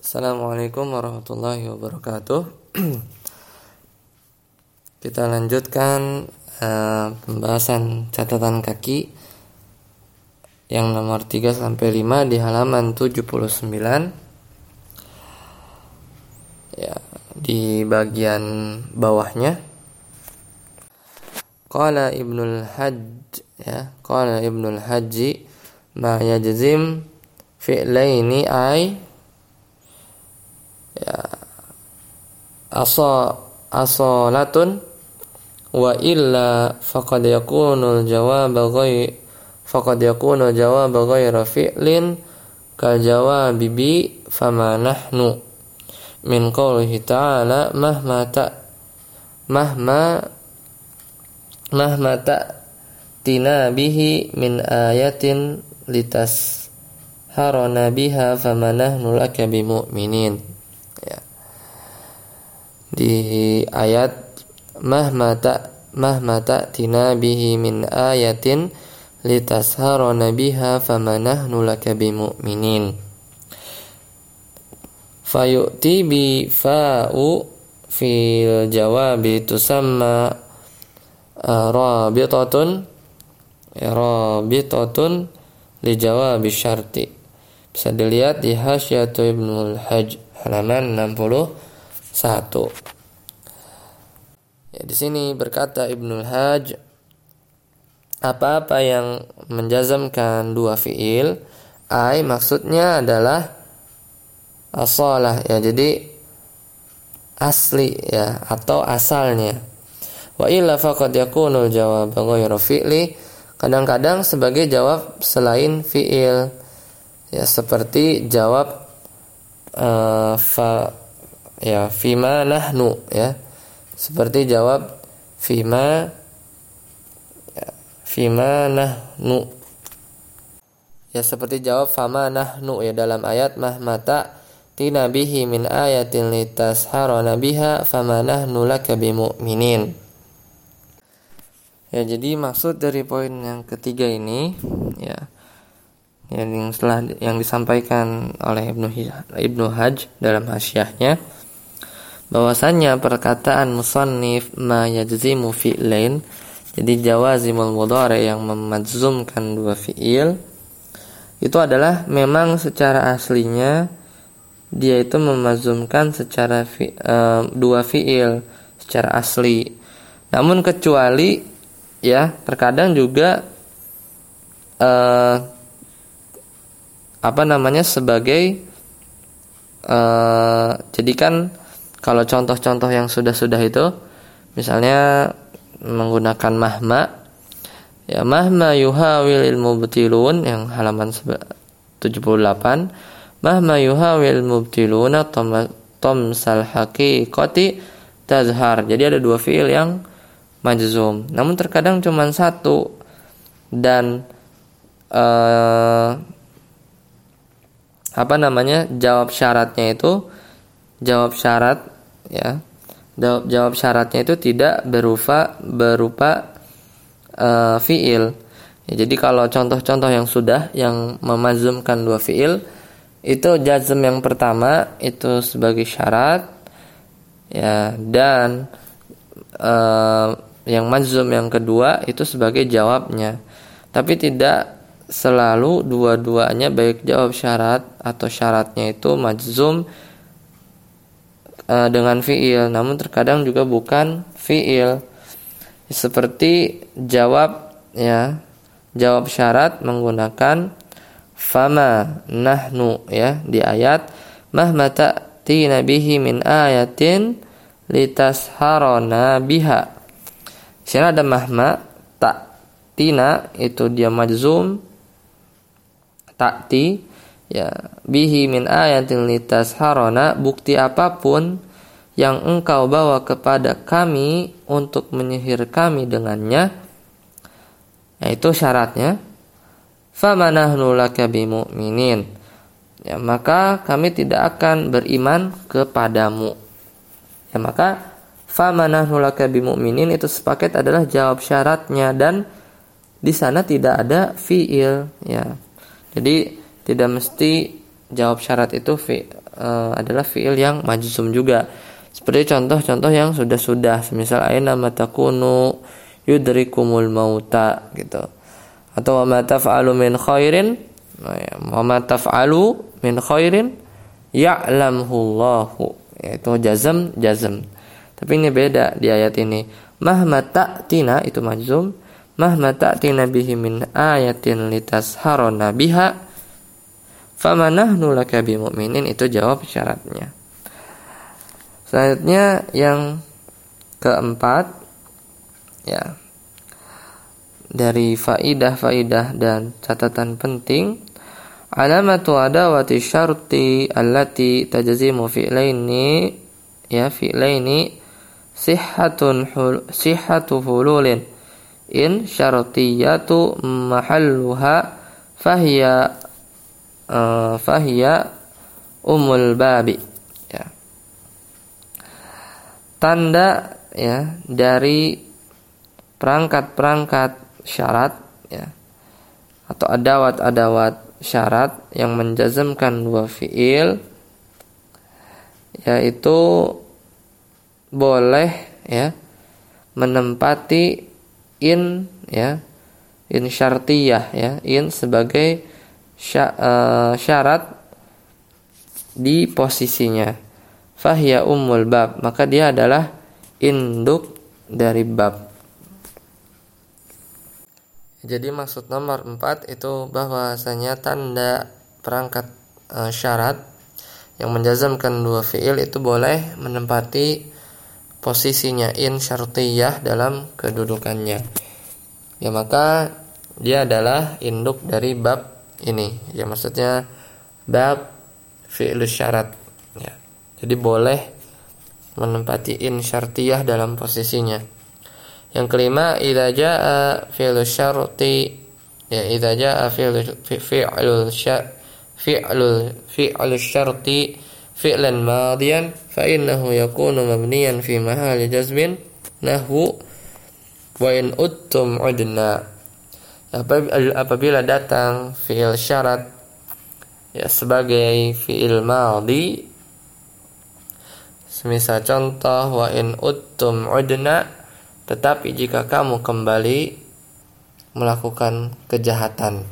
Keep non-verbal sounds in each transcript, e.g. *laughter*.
Assalamualaikum warahmatullahi wabarakatuh. *clears throat* Kita lanjutkan uh, pembahasan catatan kaki yang nomor 3 sampai 5 di halaman 79. Ya, di bagian bawahnya Qala Ibnul Hajj ya, qala Ibnul Hajji ma yajzim fi'laini ay ya. Asa asalatun wa illa faqad yakunu al-jawab ghayr faqad yakunu jawab ghayra fi'lin kal jawab bi fama nahnu min qawlihi ta'ala mahma ta mahma mahma tina bihi min ayatin litas harana biha fama nahnu laka bimu'minin di ayat mahmata mahmata tina bihi min ayatin litasharana biha famanahnu laka bimu'minin fayu'ti bi fa'u fil jawabi tusamma rabitatun rabitatun li jawabi syarti bisa dilihat di Hasyatu Ibnul Hajj halaman 60 satu. Ya, di sini berkata Ibnul Hajj apa-apa yang menjazamkan dua fiil ai maksudnya adalah asalah ya jadi asli ya atau asalnya. Wa illa faqad yakunul jawab ghairu fi'li kadang-kadang sebagai jawab selain fiil ya seperti jawab uh, fa ya fima nahnu ya. Seperti jawab fima ya, fima nahnu. Ya seperti jawab fama nahnu ya. Dalam ayat mahmata tina bihi min ayatin litashharana biha fama nahnu laka bimu'minin. Ya jadi maksud dari poin yang ketiga ini ya yang setelah yang disampaikan oleh Ibnu Ibnu Hajj dalam hasyahnya bahwasannya perkataan musannif ma yajzimu fi'lain jadi jawazimul mudhari yang memadzumkan dua fi'il itu adalah memang secara aslinya dia itu memazumkan secara fi, uh, dua fi'il secara asli. Namun kecuali ya terkadang juga uh, apa namanya sebagai uh, jadi kan kalau contoh-contoh yang sudah-sudah itu misalnya menggunakan mahma. Ya mahma yuhawil ilmu betilun yang halaman 78 mahma yuhawil mubtilun tomsal haqiqati tazhar. Jadi ada dua fiil yang majzum. Namun terkadang cuma satu. Dan uh, apa namanya jawab syaratnya itu jawab syarat ya. Jawab jawab syaratnya itu tidak berupa berupa uh, fiil. Ya, jadi kalau contoh-contoh yang sudah yang memazumkan dua fiil itu jazm yang pertama itu sebagai syarat ya dan uh, yang mazum yang kedua itu sebagai jawabnya. Tapi tidak selalu dua-duanya baik jawab syarat atau syaratnya itu majzum uh, dengan fiil. Namun terkadang juga bukan fiil. Seperti jawab ya jawab syarat menggunakan fama nahnu ya di ayat mahmata tina bihi min ayatin litasharona biha. Sini ada mahma tak tina itu dia majzum takti ya bihi min ayatin litasharona bukti apa pun yang engkau bawa kepada kami untuk menyihir kami dengannya yaitu syaratnya famanahnu laka bimu'minin. Ya maka kami tidak akan beriman kepadamu. Ya maka famanahnu laka bimu'minin itu sepaket adalah jawab syaratnya dan di sana tidak ada fiil ya. Jadi tidak mesti jawab syarat itu fi, uh, adalah fiil yang majzum juga. Seperti contoh-contoh yang sudah-sudah, semisal aina matakunu yudrikumul mauta gitu. Atau wa taf'alu min khairin nah ya, wa taf'alu min khairin ya'lamhu Allahu. Itu jazm jazm. Tapi ini beda di ayat ini. Mahma ta'tina itu majzum, mahma ta'tina bihi min ayatin litasharona biha famanahnu laka bimu'minin itu jawab syaratnya. Selanjutnya yang keempat ya dari faidah-faidah dan catatan penting alamatu adawati syarti allati tajzimu fi'laini ya fi'laini sihhatun hul, sihhatu hululin. In syartiyatu mahalluha fahiya uh, fahiya umul babi tanda ya dari perangkat-perangkat syarat ya atau adawat-adawat syarat yang menjazmkan dua fiil yaitu boleh ya menempati in ya in syartiyah ya in sebagai eh, syarat di posisinya fahya umul bab maka dia adalah induk dari bab jadi maksud nomor 4 itu bahwasanya tanda perangkat e, syarat yang menjazamkan dua fiil itu boleh menempati posisinya in syartiyah dalam kedudukannya. Ya maka dia adalah induk dari bab ini. Ya maksudnya bab fiil syarat. Ya. Jadi boleh menempati in syartiyah dalam posisinya. Yang kelima idza jaa fi'lu syarti ya idza jaa fi'lu fi'lu fi'lu fi'lu syarti fi'lan madiyan fa innahu yakunu mabniyan fi mahali jazmin nahwu wa in uttum udna apabila datang fi'il syarat ya sebagai fi'il madi semisal contoh wa in uttum udna tetapi jika kamu kembali melakukan kejahatan,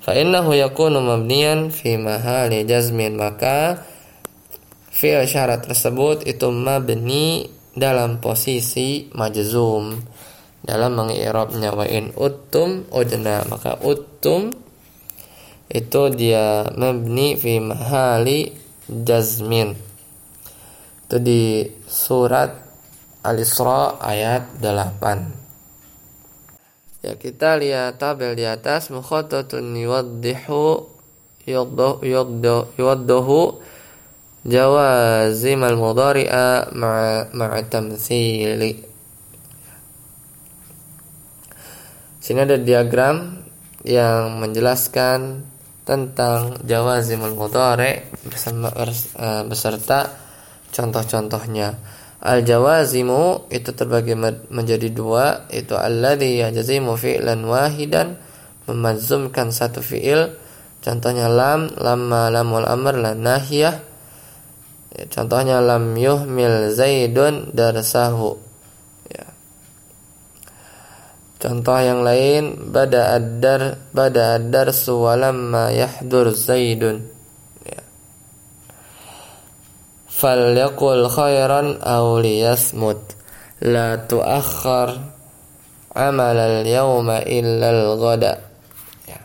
fa innahu yakunu mabniyan fi mahali jazmin maka fi'il syarat tersebut itu mabni dalam posisi majzum dalam mengi'rabnya wa in uttum udna maka uttum itu dia mabni fi mahali jazmin itu di surat Al-Isra ayat 8. Ya kita lihat tabel di atas mukhatatun yuwaddihu yuwaddahu jawazim al-mudhari'a ma'a tamthili. Sini ada diagram yang menjelaskan tentang jawazim al-mudhari' eh, beserta contoh-contohnya. Al-jawazimu itu terbagi menjadi dua itu alladhi yajazimu fi'lan wahidan memazumkan satu fi'il contohnya lam lamma lamul amr la nahiyah ya, contohnya lam yuhmil zaidun darsahu ya. contoh yang lain bada ad-dar bada ad-darsu walamma yahdur zaidun falyakul khairan aw liyasmut la tuakhir amal al-yawma illa al-ghada ya.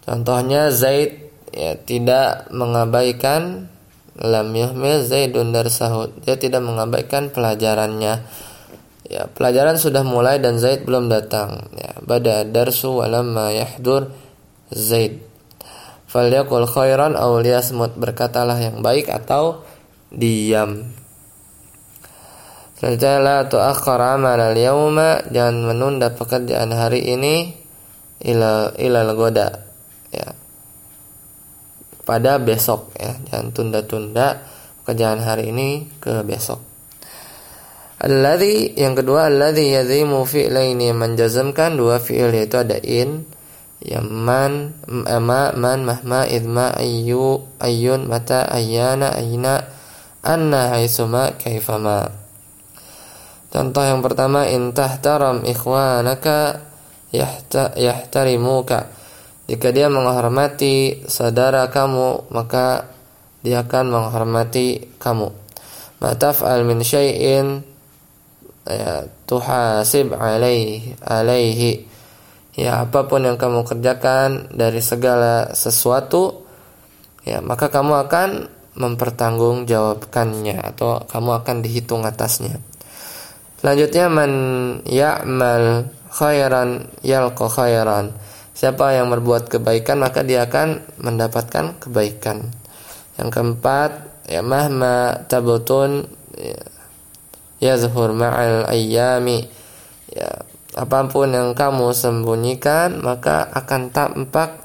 Contohnya Zaid ya tidak mengabaikan lam yuhmil Zaidun darsahud. Dia tidak mengabaikan pelajarannya. Ya, pelajaran sudah mulai dan Zaid belum datang. Ya, bada darsu walamma yahdur Zaid falyakul khairan aw liyasmut. Berkatalah yang baik atau diam. Selanjutnya la tuakhkhar amal al-yawma jangan menunda pekerjaan hari ini ila ilal goda. Ya. Pada besok ya. Jangan tunda-tunda pekerjaan hari ini ke besok. Alladhi yang kedua alladhi yazimu fi'laini. Menjazamkan dua fi'il yaitu ada in ya man ma man mahma idma ayu ayun mata ayana aina anna haitsuma kaifama contoh yang pertama intah taram ikhwanaka yahta yahtarimuka. Jika dia menghormati saudara kamu maka dia akan menghormati kamu. Mataf'al min syai'in ya tuhasib alaihi alaihi ya apa pun yang kamu kerjakan dari segala sesuatu ya maka kamu akan mempertanggungjawabkannya atau kamu akan dihitung atasnya. Selanjutnya man ya'mal khairan yalqa khairan. Siapa yang berbuat kebaikan maka dia akan mendapatkan kebaikan. Yang keempat ya mahma tabutun ya, yazhur ma'al ayyami. Ya apa pun yang kamu sembunyikan maka akan tampak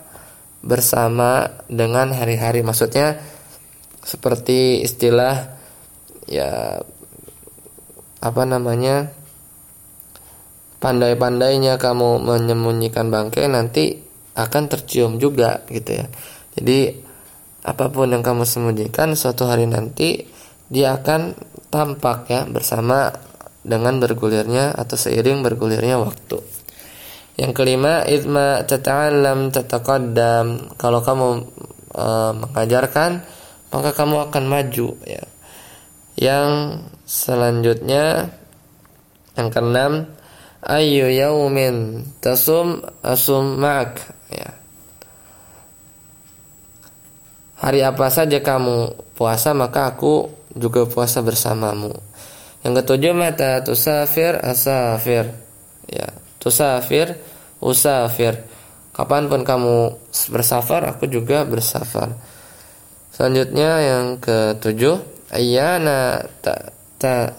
bersama dengan hari-hari. Maksudnya seperti istilah ya apa namanya pandai-pandainya kamu menyembunyikan bangkai nanti akan tercium juga gitu ya. Jadi apa pun yang kamu sembunyikan suatu hari nanti dia akan tampak ya bersama dengan bergulirnya atau seiring bergulirnya waktu. Yang kelima, idma tata'allam tataqaddam. Kalau kamu e, mengajarkan, maka kamu akan maju ya. Yang selanjutnya yang keenam, ayu yaumin tasum asum ma'ak ya. Hari apa saja kamu puasa maka aku juga puasa bersamamu. Yang ketujuh mata tusafir asafir. Ya, tusafir usafir. Kapan pun kamu bersafar, aku juga bersafar. Selanjutnya yang ketujuh, ayana ta ta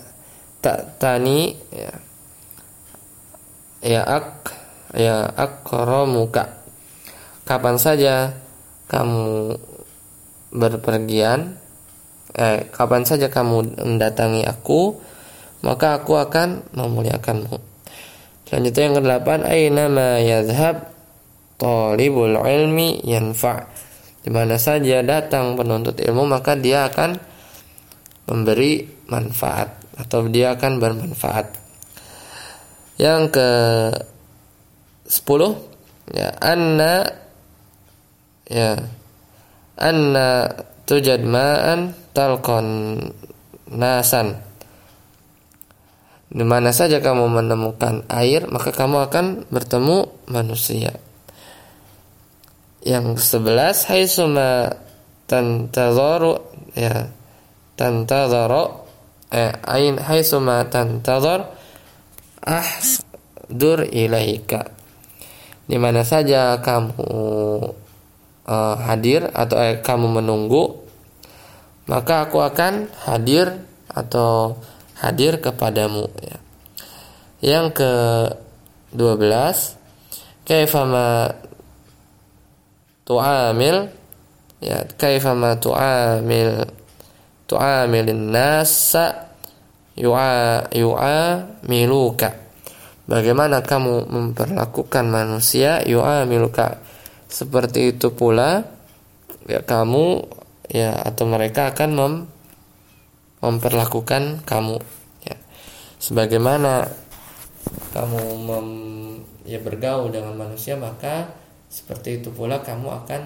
ta tani ya. Ya ak ya akramuka. Kapan saja kamu berpergian eh kapan saja kamu mendatangi aku maka aku akan memuliakanmu. Selanjutnya yang kedelapan, aina ma yadhhab talibul ilmi yanfa. Di mana saja datang penuntut ilmu maka dia akan memberi manfaat atau dia akan bermanfaat. Yang ke sepuluh ya anna ya anna tujad ma'an talqan nasan di mana saja kamu menemukan air, maka kamu akan bertemu manusia. Yang sebelas, haitsuma tantadharu ya tantadharu eh ain haitsuma tantadhar dur ilaika. Di mana saja kamu uh, hadir atau eh, kamu menunggu, maka aku akan hadir atau hadir kepadamu ya. Yang ke 12 kaifama tu'amil ya kaifama tu'amil tu'amilin nasa yu'a yu'a miluka bagaimana kamu memperlakukan manusia yu'a miluka seperti itu pula ya kamu ya atau mereka akan mem memperlakukan kamu ya sebagaimana kamu mem, ya bergaul dengan manusia maka seperti itu pula kamu akan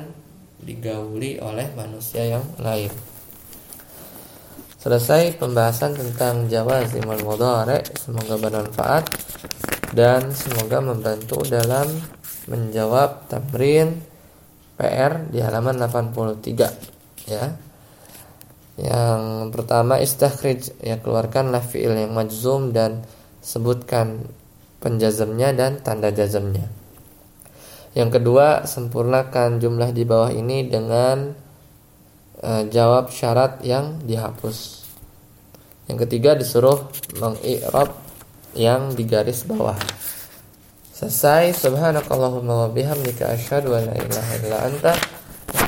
digauli oleh manusia yang lain. Selesai pembahasan tentang jawazimul mudhari. Semoga bermanfaat dan semoga membantu dalam menjawab tamrin PR di halaman 83 ya. Yang pertama istakhrij ya keluarkanlah fiil yang majzum dan sebutkan penjazamnya dan tanda jazamnya. Yang kedua, sempurnakan jumlah di bawah ini dengan uh, jawab syarat yang dihapus. Yang ketiga disuruh mengi'rab yang di garis bawah. Selesai. Subhanakallahumma wa bihamdika asyhadu an la ilaha illa anta